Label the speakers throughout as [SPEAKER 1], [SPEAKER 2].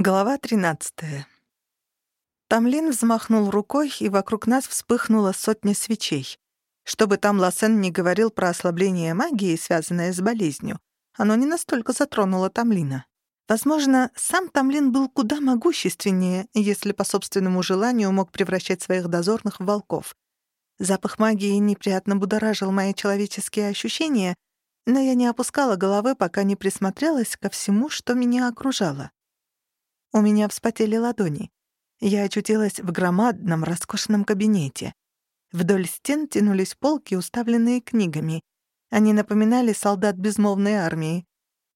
[SPEAKER 1] Глава 13. Тамлин взмахнул рукой, и вокруг нас вспыхнула сотня свечей. Чтобы там Лассен не говорил про ослабление магии, связанное с болезнью, оно не настолько затронуло Тамлина. Возможно, сам Тамлин был куда могущественнее, если по собственному желанию мог превращать своих дозорных в волков. Запах магии неприятно будоражил мои человеческие ощущения, но я не опускала головы, пока не присмотрелась ко всему, что меня окружало. У меня вспотели ладони. Я очутилась в громадном, роскошном кабинете. Вдоль стен тянулись полки, уставленные книгами. Они напоминали солдат безмолвной армии.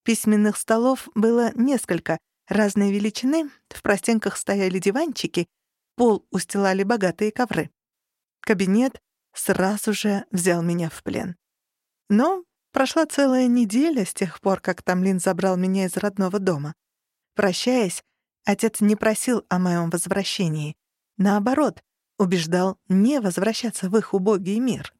[SPEAKER 1] Письменных столов было несколько, разной величины, в простенках стояли диванчики, пол устилали богатые ковры. Кабинет сразу же взял меня в плен. Но прошла целая неделя с тех пор, как Тамлин забрал меня из родного дома. Прощаясь, Отец не просил о моем возвращении. Наоборот, убеждал не возвращаться в их убогий мир.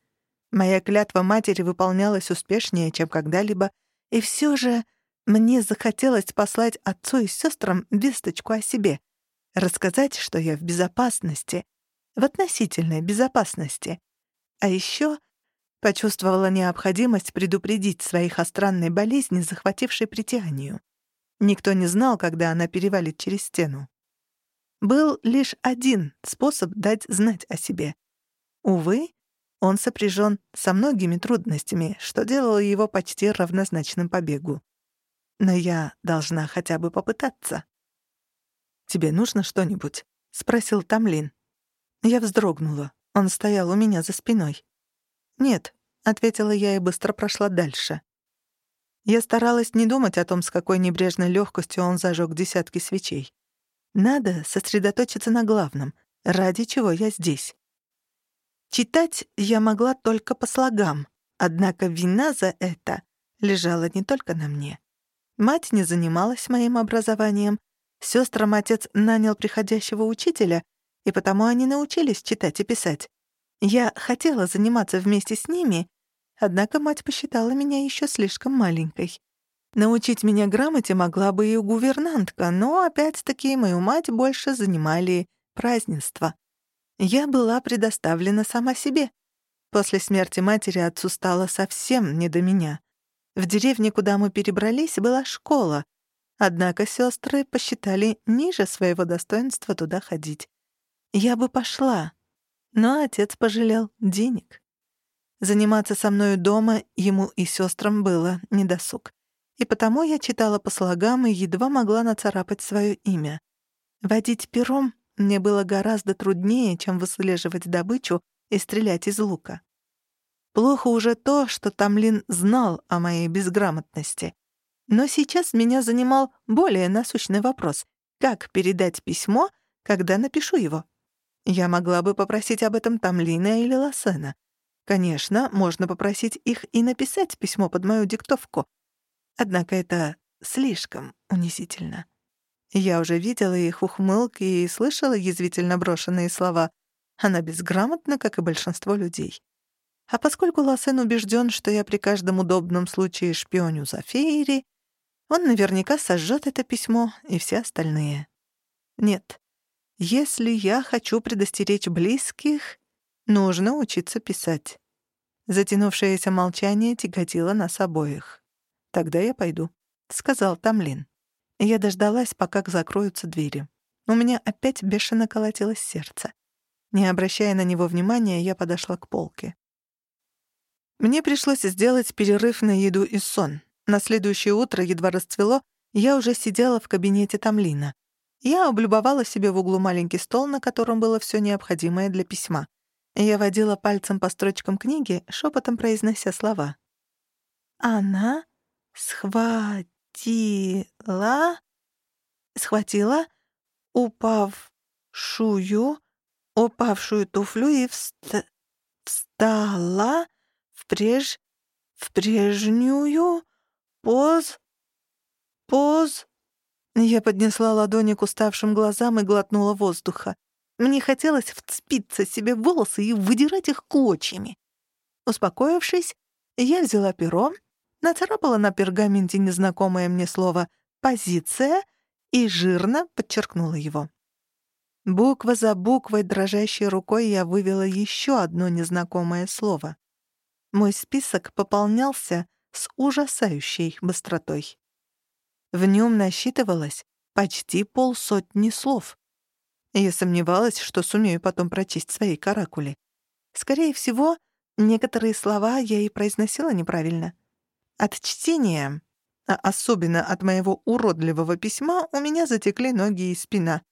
[SPEAKER 1] Моя клятва матери выполнялась успешнее, чем когда-либо, и все же мне захотелось послать отцу и сестрам весточку о себе, рассказать, что я в безопасности, в относительной безопасности. А еще почувствовала необходимость предупредить своих о странной болезни, захватившей притянию. Никто не знал, когда она перевалит через стену. Был лишь один способ дать знать о себе. Увы, он сопряжен со многими трудностями, что делало его почти равнозначным побегу. Но я должна хотя бы попытаться. «Тебе нужно что-нибудь?» — спросил Тамлин. Я вздрогнула. Он стоял у меня за спиной. «Нет», — ответила я и быстро прошла дальше. Я старалась не думать о том, с какой небрежной легкостью он зажег десятки свечей. Надо сосредоточиться на главном, ради чего я здесь. Читать я могла только по слогам, однако вина за это лежала не только на мне. Мать не занималась моим образованием, сестрам отец нанял приходящего учителя, и потому они научились читать и писать. Я хотела заниматься вместе с ними, Однако мать посчитала меня еще слишком маленькой. Научить меня грамоте могла бы и гувернантка, но опять-таки мою мать больше занимали празднества. Я была предоставлена сама себе. После смерти матери отцу стало совсем не до меня. В деревне, куда мы перебрались, была школа, однако сестры посчитали ниже своего достоинства туда ходить. Я бы пошла, но отец пожалел денег. Заниматься со мною дома ему и сестрам было недосуг. И потому я читала по слогам и едва могла нацарапать свое имя. Водить пером мне было гораздо труднее, чем выслеживать добычу и стрелять из лука. Плохо уже то, что Тамлин знал о моей безграмотности. Но сейчас меня занимал более насущный вопрос — как передать письмо, когда напишу его? Я могла бы попросить об этом Тамлина или Лосена. Конечно, можно попросить их и написать письмо под мою диктовку. Однако это слишком унизительно. Я уже видела их ухмылки и слышала язвительно брошенные слова. Она безграмотна, как и большинство людей. А поскольку Лассен убежден, что я при каждом удобном случае шпионю за Фейри, он наверняка сожжет это письмо и все остальные. Нет, если я хочу предостеречь близких, Нужно учиться писать. Затянувшееся молчание тяготило нас обоих. «Тогда я пойду», — сказал Тамлин. Я дождалась, пока закроются двери. У меня опять бешено колотилось сердце. Не обращая на него внимания, я подошла к полке. Мне пришлось сделать перерыв на еду и сон. На следующее утро, едва расцвело, я уже сидела в кабинете Тамлина. Я облюбовала себе в углу маленький стол, на котором было все необходимое для письма. Я водила пальцем по строчкам книги, шепотом произнося слова. «Она схватила...» Схватила упавшую, упавшую туфлю и вст... встала в преж... в прежнюю поз... поз... Я поднесла ладони к уставшим глазам и глотнула воздуха. Мне хотелось вцепиться себе в волосы и выдирать их клочьями. Успокоившись, я взяла перо, нацарапала на пергаменте незнакомое мне слово «позиция» и жирно подчеркнула его. Буква за буквой, дрожащей рукой, я вывела еще одно незнакомое слово. Мой список пополнялся с ужасающей быстротой. В нем насчитывалось почти полсотни слов. Я сомневалась, что сумею потом прочесть свои каракули. Скорее всего, некоторые слова я и произносила неправильно. От чтения, а особенно от моего уродливого письма, у меня затекли ноги и спина.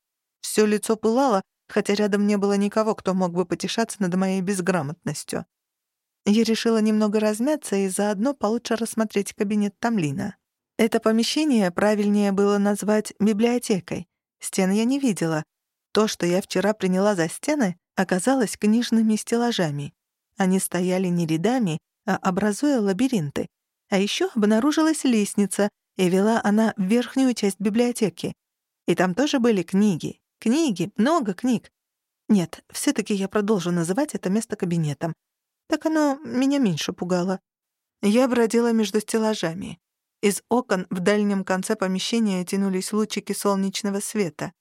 [SPEAKER 1] Все лицо пылало, хотя рядом не было никого, кто мог бы потешаться над моей безграмотностью. Я решила немного размяться и заодно получше рассмотреть кабинет Тамлина. Это помещение правильнее было назвать библиотекой. Стены я не видела. То, что я вчера приняла за стены, оказалось книжными стеллажами. Они стояли не рядами, а образуя лабиринты. А еще обнаружилась лестница, и вела она в верхнюю часть библиотеки. И там тоже были книги, Книги, много книг. Нет, все таки я продолжу называть это место кабинетом. Так оно меня меньше пугало. Я бродила между стеллажами. Из окон в дальнем конце помещения тянулись лучики солнечного света.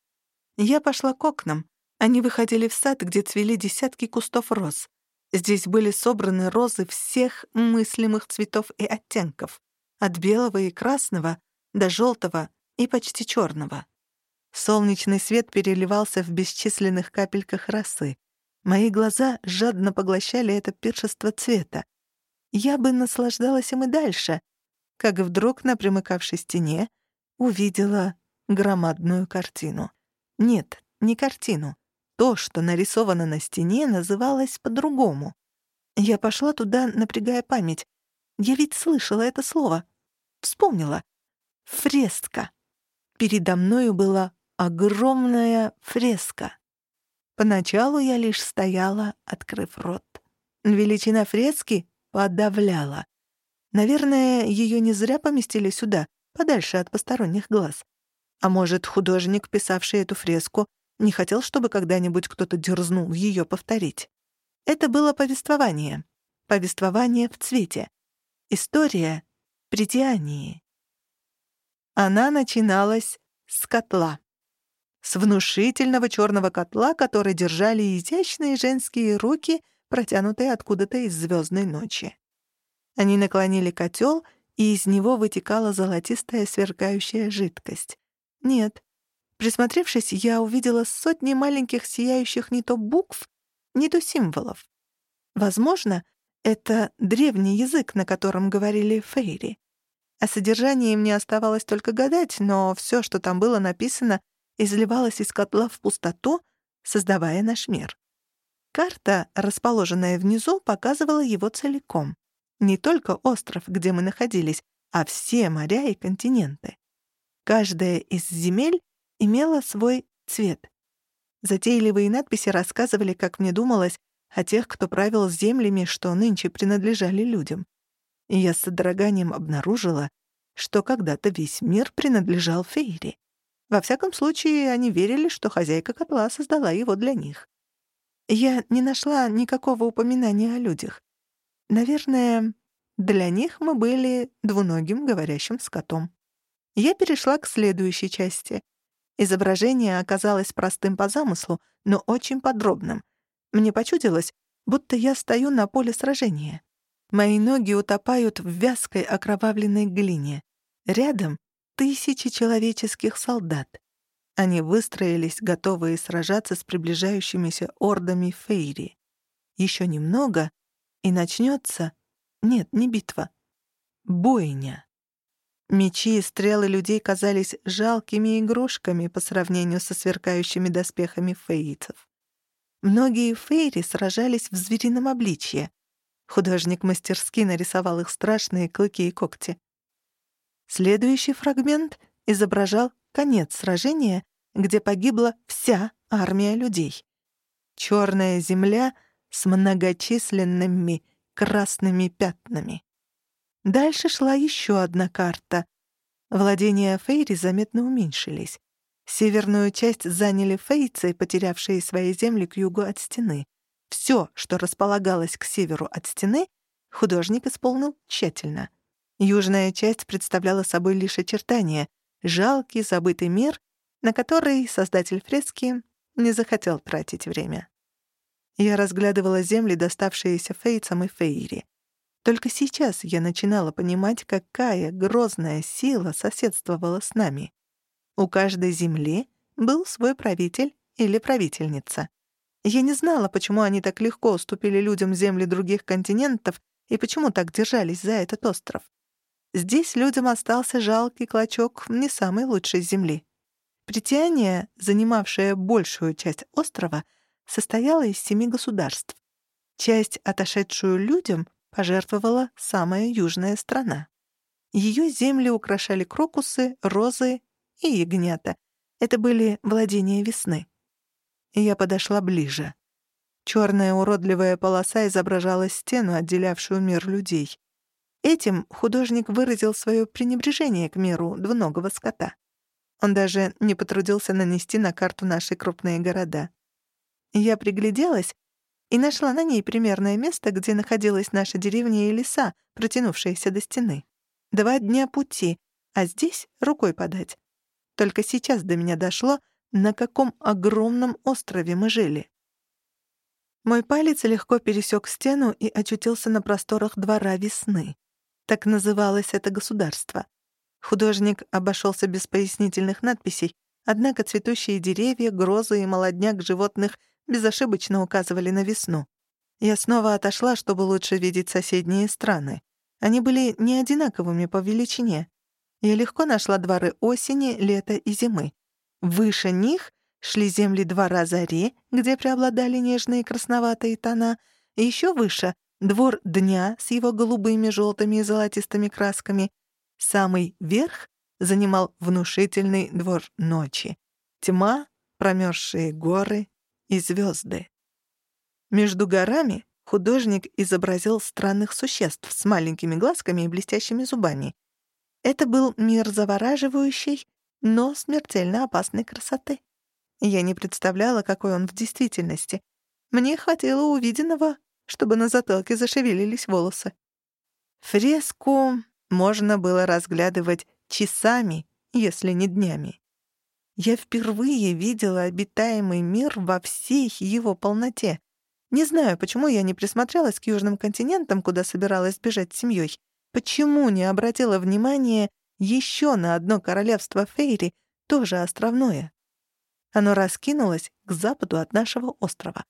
[SPEAKER 1] Я пошла к окнам. Они выходили в сад, где цвели десятки кустов роз. Здесь были собраны розы всех мыслимых цветов и оттенков, от белого и красного до желтого и почти черного. Солнечный свет переливался в бесчисленных капельках росы. Мои глаза жадно поглощали это пиршество цвета. Я бы наслаждалась им и дальше, как вдруг на примыкавшей стене увидела громадную картину. Нет, не картину. То, что нарисовано на стене, называлось по-другому. Я пошла туда, напрягая память. Я ведь слышала это слово. Вспомнила. Фреска. Передо мною была огромная фреска. Поначалу я лишь стояла, открыв рот. Величина фрески подавляла. Наверное, ее не зря поместили сюда, подальше от посторонних глаз. А может, художник, писавший эту фреску, не хотел, чтобы когда-нибудь кто-то дерзнул ее повторить. Это было повествование. Повествование в цвете. История при Диании. Она начиналась с котла с внушительного черного котла, который держали изящные женские руки, протянутые откуда-то из звездной ночи. Они наклонили котел, и из него вытекала золотистая сверкающая жидкость. Нет. Присмотревшись, я увидела сотни маленьких сияющих не то букв, не то символов. Возможно, это древний язык, на котором говорили фейри. О содержании мне оставалось только гадать, но все, что там было написано, изливалась из котла в пустоту, создавая наш мир. Карта, расположенная внизу, показывала его целиком. Не только остров, где мы находились, а все моря и континенты. Каждая из земель имела свой цвет. Затейливые надписи рассказывали, как мне думалось, о тех, кто правил землями, что нынче принадлежали людям. И я с содроганием обнаружила, что когда-то весь мир принадлежал Фейри. Во всяком случае, они верили, что хозяйка котла создала его для них. Я не нашла никакого упоминания о людях. Наверное, для них мы были двуногим говорящим скотом. Я перешла к следующей части. Изображение оказалось простым по замыслу, но очень подробным. Мне почудилось, будто я стою на поле сражения. Мои ноги утопают в вязкой окровавленной глине. Рядом тысячи человеческих солдат. Они выстроились, готовые сражаться с приближающимися ордами Фейри. Еще немного, и начнется... Нет, не битва. Бойня. Мечи и стрелы людей казались жалкими игрушками по сравнению со сверкающими доспехами фейцев. Многие фейри сражались в зверином обличье. Художник мастерски нарисовал их страшные клыки и когти. Следующий фрагмент изображал конец сражения, где погибла вся армия людей. Черная земля с многочисленными красными пятнами. Дальше шла еще одна карта. Владения Фейри заметно уменьшились. Северную часть заняли фейцы, потерявшие свои земли к югу от стены. Все, что располагалось к северу от стены, художник исполнил тщательно — Южная часть представляла собой лишь очертания, жалкий забытый мир, на который создатель фрески не захотел тратить время. Я разглядывала земли, доставшиеся Фейцам и Фейри. Только сейчас я начинала понимать, какая грозная сила соседствовала с нами. У каждой земли был свой правитель или правительница. Я не знала, почему они так легко уступили людям земли других континентов и почему так держались за этот остров. Здесь людям остался жалкий клочок не самой лучшей земли. Притяние, занимавшее большую часть острова, состояло из семи государств. Часть, отошедшую людям, пожертвовала самая южная страна. Ее земли украшали крокусы, розы и ягнята. Это были владения весны. Я подошла ближе. Черная уродливая полоса изображала стену, отделявшую мир людей. Этим художник выразил свое пренебрежение к миру двуногого скота. Он даже не потрудился нанести на карту наши крупные города. Я пригляделась и нашла на ней примерное место, где находилась наша деревня и леса, протянувшиеся до стены. Два дня пути, а здесь рукой подать. Только сейчас до меня дошло, на каком огромном острове мы жили. Мой палец легко пересек стену и очутился на просторах двора весны. Так называлось это государство. Художник обошелся без пояснительных надписей, однако цветущие деревья, грозы и молодняк животных безошибочно указывали на весну. Я снова отошла, чтобы лучше видеть соседние страны. Они были не одинаковыми по величине. Я легко нашла дворы осени, лета и зимы. Выше них шли земли двора заре, где преобладали нежные красноватые тона, и еще выше — двор дня с его голубыми, желтыми и золотистыми красками, Самый верх занимал внушительный двор ночи. Тьма, промерзшие горы и звезды. Между горами художник изобразил странных существ с маленькими глазками и блестящими зубами. Это был мир завораживающий, но смертельно опасной красоты. Я не представляла, какой он в действительности. Мне хватило увиденного, чтобы на затылке зашевелились волосы. Фреску можно было разглядывать часами, если не днями. Я впервые видела обитаемый мир во всей его полноте. Не знаю, почему я не присмотрелась к южным континентам, куда собиралась бежать с семьей. Почему не обратила внимания еще на одно королевство Фейри, тоже островное? Оно раскинулось к западу от нашего острова.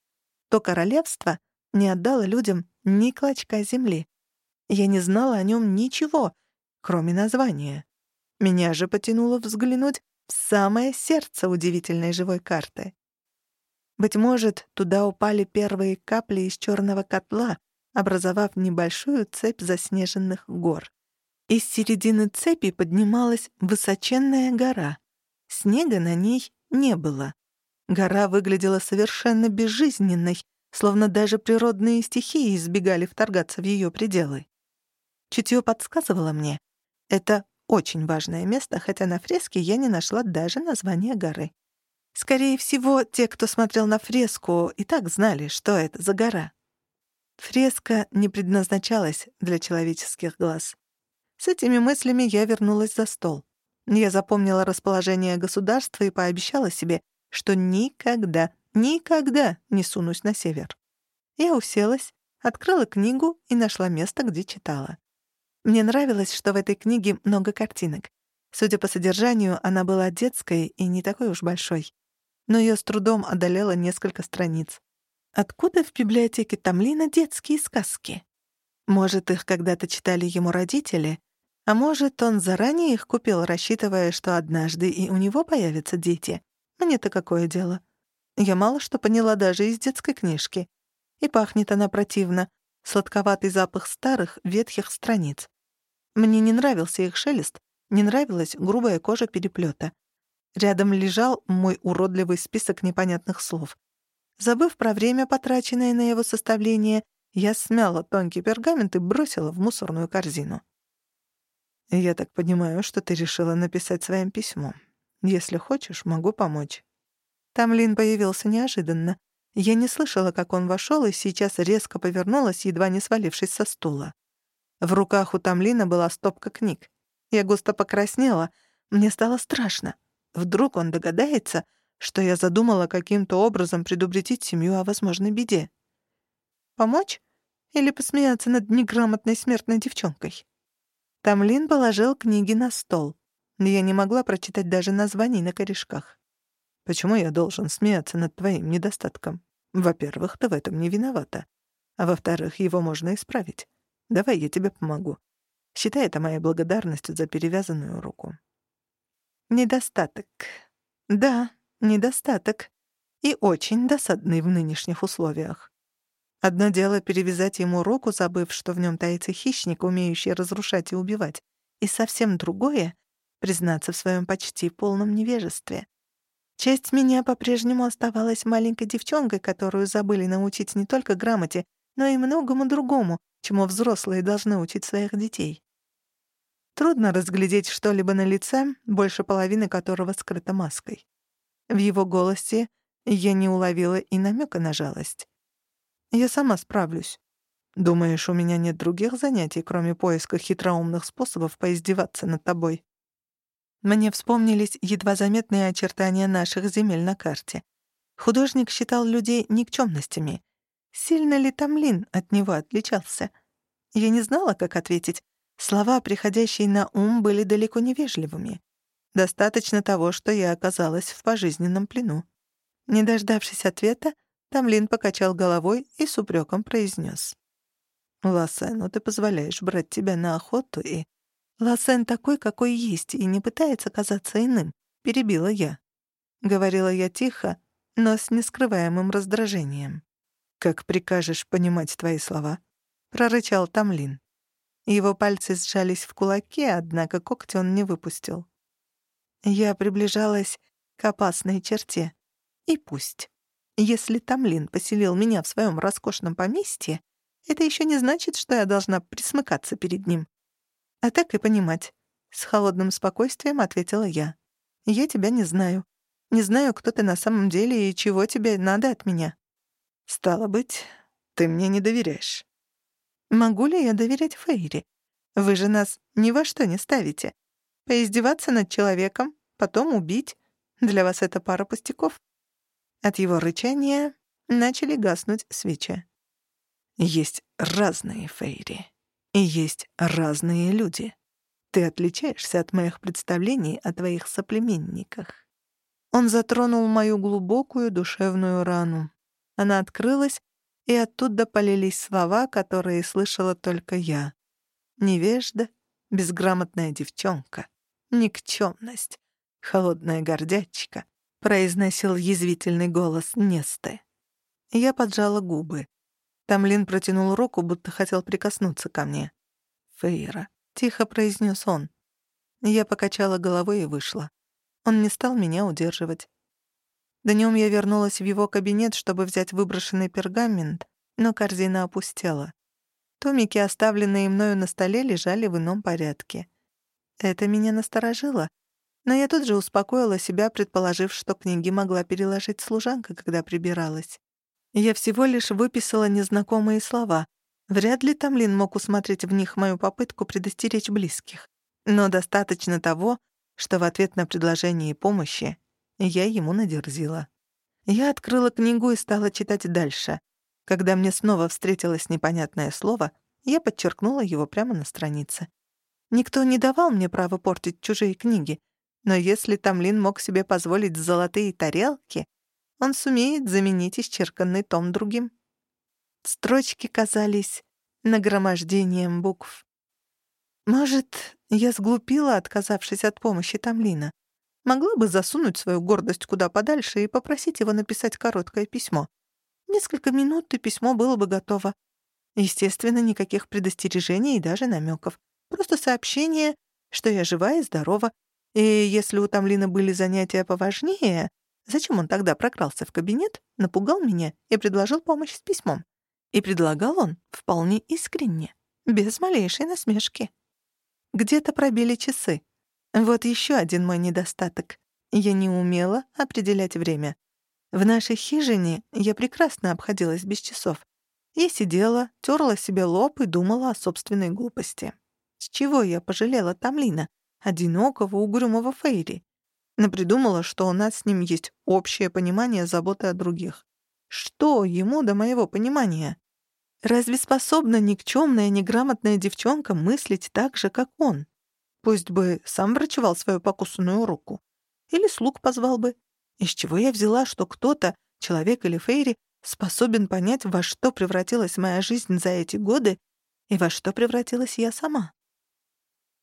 [SPEAKER 1] То королевство не отдало людям ни клочка земли. Я не знала о нем ничего, кроме названия. Меня же потянуло взглянуть в самое сердце удивительной живой карты. Быть может, туда упали первые капли из черного котла, образовав небольшую цепь заснеженных гор. Из середины цепи поднималась высоченная гора. Снега на ней не было. Гора выглядела совершенно безжизненной, словно даже природные стихии избегали вторгаться в ее пределы. Чутье подсказывало мне. Это очень важное место, хотя на фреске я не нашла даже названия горы. Скорее всего, те, кто смотрел на фреску, и так знали, что это за гора. Фреска не предназначалась для человеческих глаз. С этими мыслями я вернулась за стол. Я запомнила расположение государства и пообещала себе, что никогда, никогда не сунусь на север. Я уселась, открыла книгу и нашла место, где читала. Мне нравилось, что в этой книге много картинок. Судя по содержанию, она была детской и не такой уж большой. Но ее с трудом одолело несколько страниц. Откуда в библиотеке Тамлина детские сказки? Может, их когда-то читали ему родители, а может, он заранее их купил, рассчитывая, что однажды и у него появятся дети. Мне-то какое дело? Я мало что поняла даже из детской книжки. И пахнет она противно, сладковатый запах старых, ветхих страниц. Мне не нравился их шелест, не нравилась грубая кожа переплета. Рядом лежал мой уродливый список непонятных слов. Забыв про время, потраченное на его составление, я смяла тонкий пергамент и бросила в мусорную корзину. «Я так понимаю, что ты решила написать своим письмо. Если хочешь, могу помочь». Тамлин появился неожиданно. Я не слышала, как он вошел, и сейчас резко повернулась, едва не свалившись со стула. В руках у Тамлина была стопка книг. Я густо покраснела, мне стало страшно. Вдруг он догадается, что я задумала каким-то образом предупредить семью о возможной беде. Помочь? Или посмеяться над неграмотной смертной девчонкой? Тамлин положил книги на стол. Я не могла прочитать даже названий на корешках. Почему я должен смеяться над твоим недостатком? Во-первых, ты в этом не виновата. А во-вторых, его можно исправить. Давай я тебе помогу. Считай это моей благодарностью за перевязанную руку. Недостаток. Да, недостаток. И очень досадный в нынешних условиях. Одно дело перевязать ему руку, забыв, что в нем таится хищник, умеющий разрушать и убивать, и совсем другое — признаться в своем почти полном невежестве. Часть меня по-прежнему оставалась маленькой девчонкой, которую забыли научить не только грамоте, но и многому другому, чему взрослые должны учить своих детей. Трудно разглядеть что-либо на лице, больше половины которого скрыта маской. В его голосе я не уловила и намека на жалость. Я сама справлюсь. Думаешь, у меня нет других занятий, кроме поиска хитроумных способов поиздеваться над тобой? Мне вспомнились едва заметные очертания наших земель на карте. Художник считал людей никчемностями. Сильно ли Тамлин от него отличался? Я не знала, как ответить. Слова, приходящие на ум, были далеко невежливыми. Достаточно того, что я оказалась в пожизненном плену. Не дождавшись ответа, Тамлин покачал головой и с упреком произнес. «Лассен, ну ты позволяешь брать тебя на охоту и...» «Лассен такой, какой есть, и не пытается казаться иным», — перебила я. Говорила я тихо, но с нескрываемым раздражением. «Как прикажешь понимать твои слова?» — прорычал Тамлин. Его пальцы сжались в кулаки, однако когти он не выпустил. Я приближалась к опасной черте. И пусть. Если Тамлин поселил меня в своем роскошном поместье, это еще не значит, что я должна присмыкаться перед ним. А так и понимать. С холодным спокойствием ответила я. Я тебя не знаю. Не знаю, кто ты на самом деле и чего тебе надо от меня. Стало быть, ты мне не доверяешь. Могу ли я доверять Фейри? Вы же нас ни во что не ставите. Поиздеваться над человеком, потом убить. Для вас это пара пустяков. От его рычания начали гаснуть свечи. Есть разные фейри. И есть разные люди. Ты отличаешься от моих представлений о твоих соплеменниках. Он затронул мою глубокую душевную рану. Она открылась, и оттуда полились слова, которые слышала только я. Невежда, безграмотная девчонка, никчемность, холодная гордячка, — произносил язвительный голос Несты. Я поджала губы. Тамлин протянул руку, будто хотел прикоснуться ко мне. «Фейра», — тихо произнес он. Я покачала головой и вышла. Он не стал меня удерживать. Днем я вернулась в его кабинет, чтобы взять выброшенный пергамент, но корзина опустела. Томики, оставленные мною на столе, лежали в ином порядке. Это меня насторожило, но я тут же успокоила себя, предположив, что книги могла переложить служанка, когда прибиралась. Я всего лишь выписала незнакомые слова. Вряд ли Тамлин мог усмотреть в них мою попытку предостеречь близких. Но достаточно того, что в ответ на предложение помощи я ему надерзила. Я открыла книгу и стала читать дальше. Когда мне снова встретилось непонятное слово, я подчеркнула его прямо на странице. Никто не давал мне права портить чужие книги, но если Тамлин мог себе позволить золотые тарелки, он сумеет заменить исчерканный том другим. Строчки казались нагромождением букв. Может, я сглупила, отказавшись от помощи Тамлина. Могла бы засунуть свою гордость куда подальше и попросить его написать короткое письмо. Несколько минут, и письмо было бы готово. Естественно, никаких предостережений и даже намеков. Просто сообщение, что я жива и здорова, и если у Тамлина были занятия поважнее, зачем он тогда прокрался в кабинет, напугал меня и предложил помощь с письмом? И предлагал он вполне искренне, без малейшей насмешки. Где-то пробили часы. Вот еще один мой недостаток. Я не умела определять время. В нашей хижине я прекрасно обходилась без часов. Я сидела, терла себе лоб и думала о собственной глупости. С чего я пожалела Тамлина? одинокого, угрюмого Фейри. Напридумала, что у нас с ним есть общее понимание заботы о других. Что ему до моего понимания? Разве способна никчемная, неграмотная девчонка мыслить так же, как он? Пусть бы сам врачевал свою покусанную руку. Или слуг позвал бы. Из чего я взяла, что кто-то, человек или фейри, способен понять, во что превратилась моя жизнь за эти годы и во что превратилась я сама?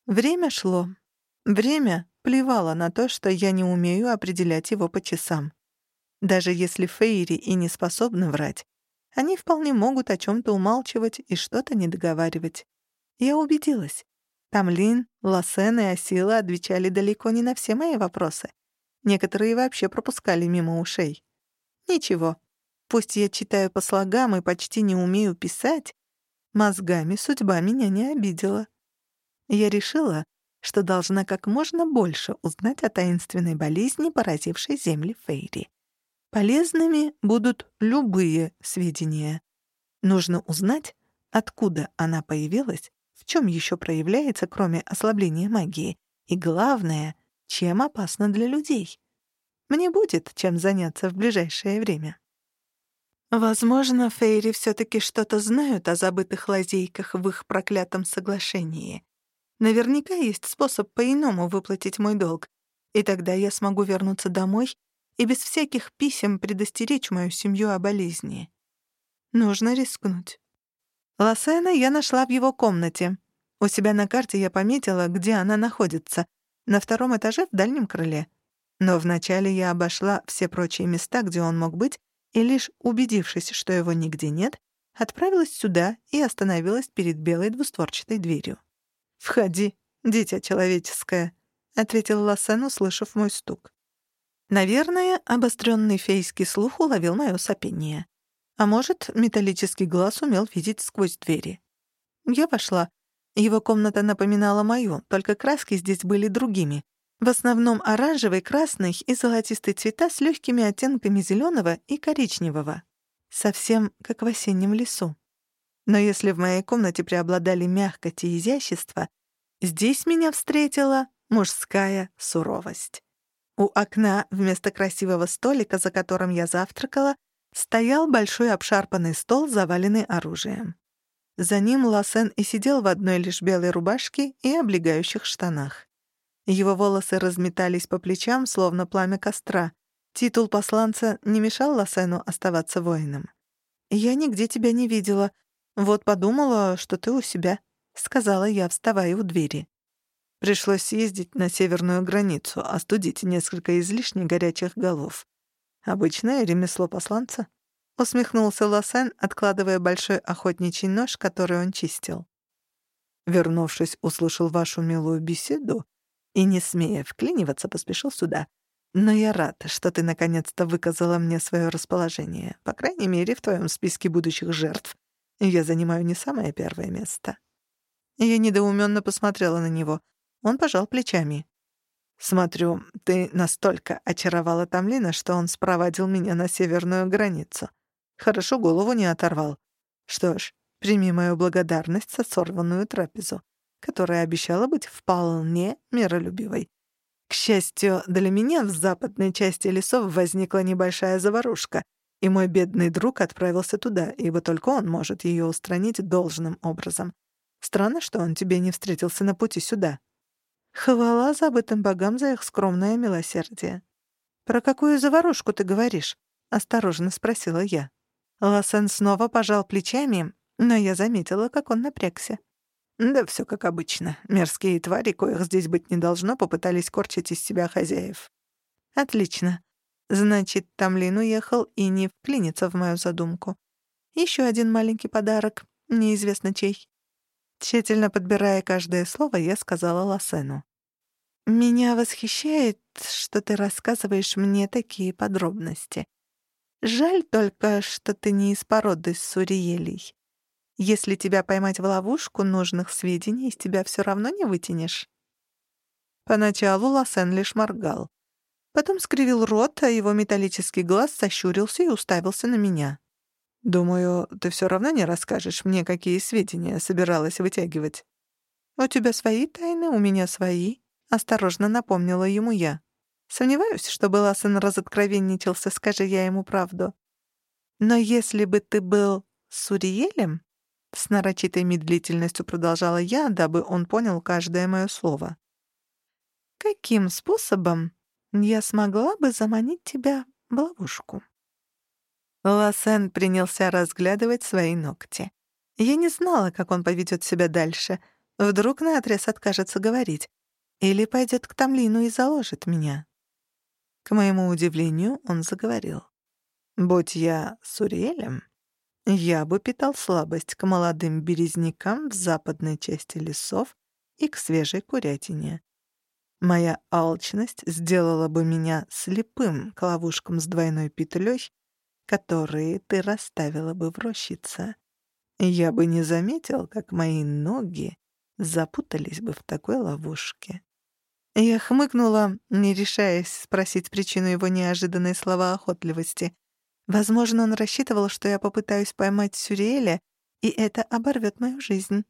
[SPEAKER 1] Время шло. Время плевало на то, что я не умею определять его по часам. Даже если фейри и не способны врать, они вполне могут о чем то умалчивать и что-то недоговаривать. Я убедилась. Тамлин, Лассен и Асила отвечали далеко не на все мои вопросы. Некоторые вообще пропускали мимо ушей. Ничего. Пусть я читаю по слогам и почти не умею писать, мозгами судьба меня не обидела. Я решила, что должна как можно больше узнать о таинственной болезни, поразившей земли Фейри. Полезными будут любые сведения. Нужно узнать, откуда она появилась, в чем еще проявляется, кроме ослабления магии, и главное, чем опасно для людей. Мне будет чем заняться в ближайшее время. Возможно, Фейри все-таки что-то знают о забытых лазейках в их проклятом соглашении. Наверняка есть способ по-иному выплатить мой долг, и тогда я смогу вернуться домой и без всяких писем предостеречь мою семью о болезни. Нужно рискнуть. Лосена я нашла в его комнате. У себя на карте я пометила, где она находится. На втором этаже в дальнем крыле. Но вначале я обошла все прочие места, где он мог быть, и лишь убедившись, что его нигде нет, отправилась сюда и остановилась перед белой двустворчатой дверью. «Входи, дитя человеческое», — ответил Лассен, услышав мой стук. Наверное, обостренный фейский слух уловил мое сопение. А может, металлический глаз умел видеть сквозь двери. Я вошла. Его комната напоминала мою, только краски здесь были другими. В основном оранжевый, красный и золотистый цвета с легкими оттенками зеленого и коричневого. Совсем как в осеннем лесу. Но если в моей комнате преобладали мягкость и изящество, здесь меня встретила мужская суровость. У окна вместо красивого столика, за которым я завтракала, стоял большой обшарпанный стол, заваленный оружием. За ним Лассен и сидел в одной лишь белой рубашке и облегающих штанах. Его волосы разметались по плечам, словно пламя костра. Титул посланца не мешал Лассену оставаться воином. «Я нигде тебя не видела. Вот подумала, что ты у себя», — сказала я, вставая у двери. Пришлось съездить на северную границу, остудить несколько излишне горячих голов. Обычное ремесло посланца. Усмехнулся Лосен, откладывая большой охотничий нож, который он чистил. Вернувшись, услышал вашу милую беседу и, не смея вклиниваться, поспешил сюда. Но я рад, что ты наконец-то выказала мне свое расположение. По крайней мере, в твоем списке будущих жертв я занимаю не самое первое место. Я недоуменно посмотрела на него — он пожал плечами. «Смотрю, ты настолько очаровала Тамлина, что он спровадил меня на северную границу. Хорошо голову не оторвал. Что ж, прими мою благодарность за сорванную трапезу, которая обещала быть вполне миролюбивой. К счастью, для меня в западной части лесов возникла небольшая заварушка, и мой бедный друг отправился туда, ибо только он может ее устранить должным образом. Странно, что он тебе не встретился на пути сюда». Хвала забытым богам за их скромное милосердие. «Про какую заварушку ты говоришь?» — осторожно спросила я. Лассен снова пожал плечами, но я заметила, как он напрягся. «Да все как обычно. Мерзкие твари, коих здесь быть не должно, попытались корчить из себя хозяев». «Отлично. Значит, Тамлин уехал и не вклинится в мою задумку. Еще один маленький подарок, неизвестно чей». Тщательно подбирая каждое слово, я сказала Лассену. «Меня восхищает, что ты рассказываешь мне такие подробности. Жаль только, что ты не из породы суриелей. Если тебя поймать в ловушку, нужных сведений из тебя все равно не вытянешь». Поначалу Лассен лишь моргал. Потом скривил рот, а его металлический глаз сощурился и уставился на меня. «Думаю, ты все равно не расскажешь мне, какие сведения собиралась вытягивать». «У тебя свои тайны, у меня свои», — осторожно напомнила ему я. Сомневаюсь, чтобы Лассен разоткровенничался, скажи я ему правду. Но если бы ты был Суриелем, с нарочитой медлительностью продолжала я, дабы он понял каждое мое слово. Каким способом я смогла бы заманить тебя в ловушку? Лассен принялся разглядывать свои ногти. Я не знала, как он поведет себя дальше. Вдруг наотрез откажется говорить. Или пойдет к Тамлину и заложит меня. К моему удивлению, он заговорил. «Будь я Суриэлем, я бы питал слабость к молодым березнякам в западной части лесов и к свежей курятине. Моя алчность сделала бы меня слепым к ловушкам с двойной петлей, которые ты расставила бы в рощице. Я бы не заметил, как мои ноги запутались бы в такой ловушке. Я хмыкнула, не решаясь спросить причину его неожиданной слова охотливости. Возможно, он рассчитывал, что я попытаюсь поймать Сюриэля, и это оборвет мою жизнь.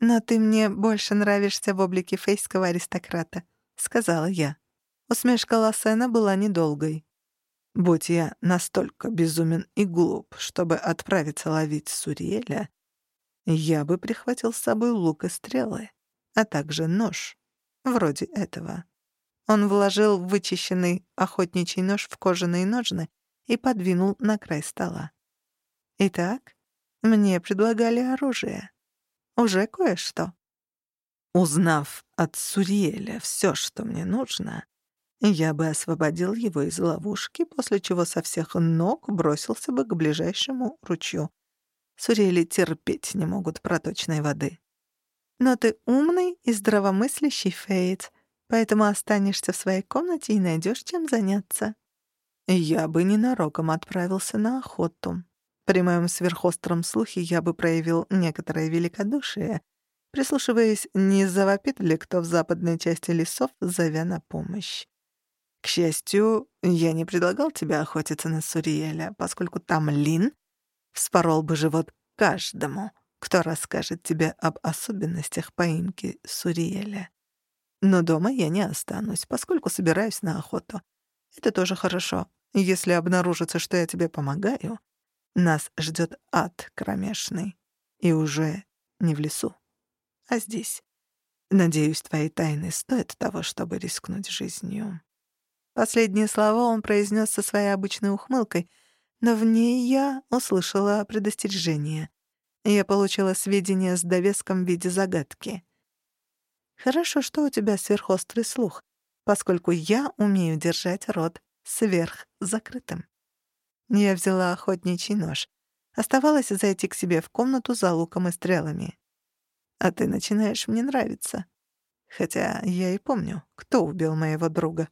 [SPEAKER 1] «Но ты мне больше нравишься в облике фейского аристократа», — сказала я. Усмешка Лассена была недолгой. «Будь я настолько безумен и глуп, чтобы отправиться ловить Суриэля, я бы прихватил с собой лук и стрелы, а также нож, вроде этого». Он вложил вычищенный охотничий нож в кожаные ножны и подвинул на край стола. «Итак, мне предлагали оружие. Уже кое-что». Узнав от Суриэля все, что мне нужно, я бы освободил его из ловушки, после чего со всех ног бросился бы к ближайшему ручью. Сурели терпеть не могут проточной воды. Но ты умный и здравомыслящий Фейт, поэтому останешься в своей комнате и найдешь чем заняться. Я бы ненароком отправился на охоту. При моем сверхостром слухе я бы проявил некоторое великодушие, прислушиваясь, не завопит ли кто в западной части лесов, зовя на помощь. К счастью, я не предлагал тебе охотиться на Суриэля, поскольку там Лин вспорол бы живот каждому, кто расскажет тебе об особенностях поимки Суриэля. Но дома я не останусь, поскольку собираюсь на охоту. Это тоже хорошо. Если обнаружится, что я тебе помогаю, нас ждет ад кромешный. И уже не в лесу, а здесь. Надеюсь, твои тайны стоят того, чтобы рискнуть жизнью». Последние слова он произнес со своей обычной ухмылкой, но в ней я услышала предостережение. Я получила сведения с довеском в виде загадки. «Хорошо, что у тебя сверхострый слух, поскольку я умею держать рот сверхзакрытым. Я взяла охотничий нож. Оставалось зайти к себе в комнату за луком и стрелами. А ты начинаешь мне нравиться. Хотя я и помню, кто убил моего друга.